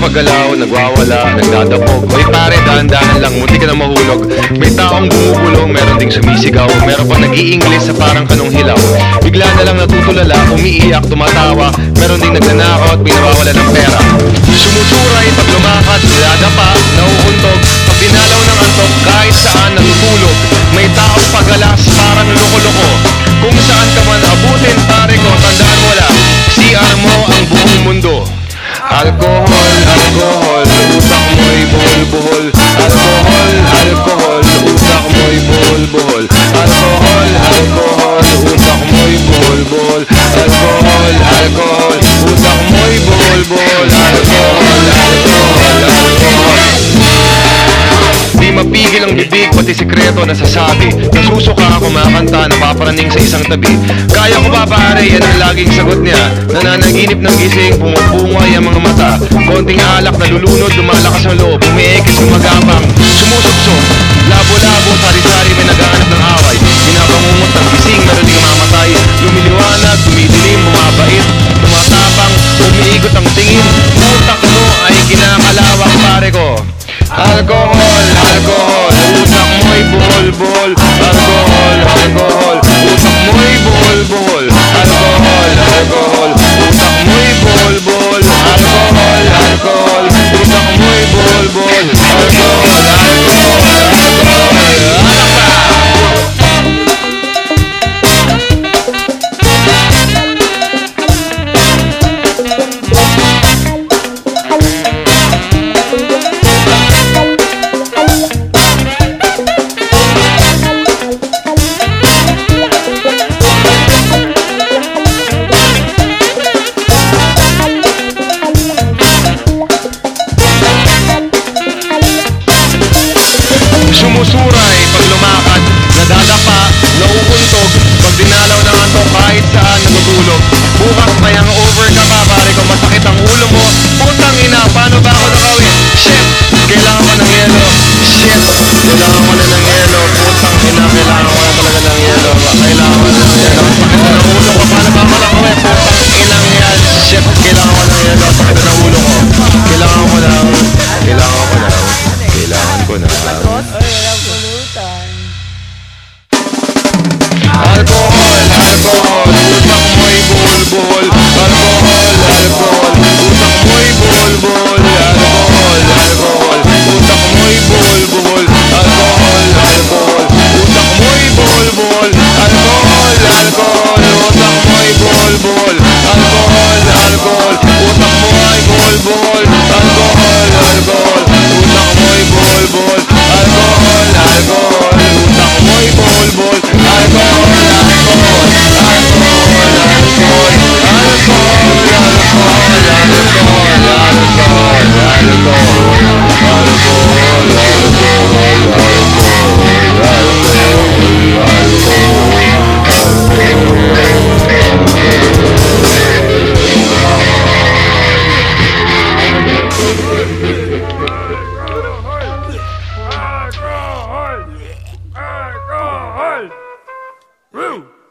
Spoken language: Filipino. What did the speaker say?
gumagalaw, nagwawala, nagdadapog. Hoy pare, dahan-dahan lang, munti ka na mahulog. May taong bumubulong, meron ding sumisigaw. Meron pang nag english sa parang kanong hilaw. Bigla na lang natutulala, umiiyak, tumatawa. Meron ding nagnanakaw at pinawawala ng pera Alcohol, alcohol, utak mo'y buhol-buhol Alcohol, alcohol, utak mo'y buhol-buhol Alcohol, alcohol, utak mo'y buhol-buhol Alcohol, alcohol, utak mo'y buhol-buhol Alcohol, ang bibig, pati sikreto nasasabi Nasusuka, kumakanta, napaparaning sa isang tabi. Kaya ko ba pare, yan ang laging sagot niya. Nananaginip ng gising, pumupungay ang mga mata. Konting alak, nalulunod, lumalakas ang loob Umiikis, gumagapang, sumusuksok Labo-labo, sari-sari, may naghahanap ng away. Pinabangungot ng gising, meron di mamatay. Lumiliwanag, tumidilim, bumabait Tumatapang, umiikot ang tingin. Utak mo ay kinakalawang pare ko. Alcohol, down over it.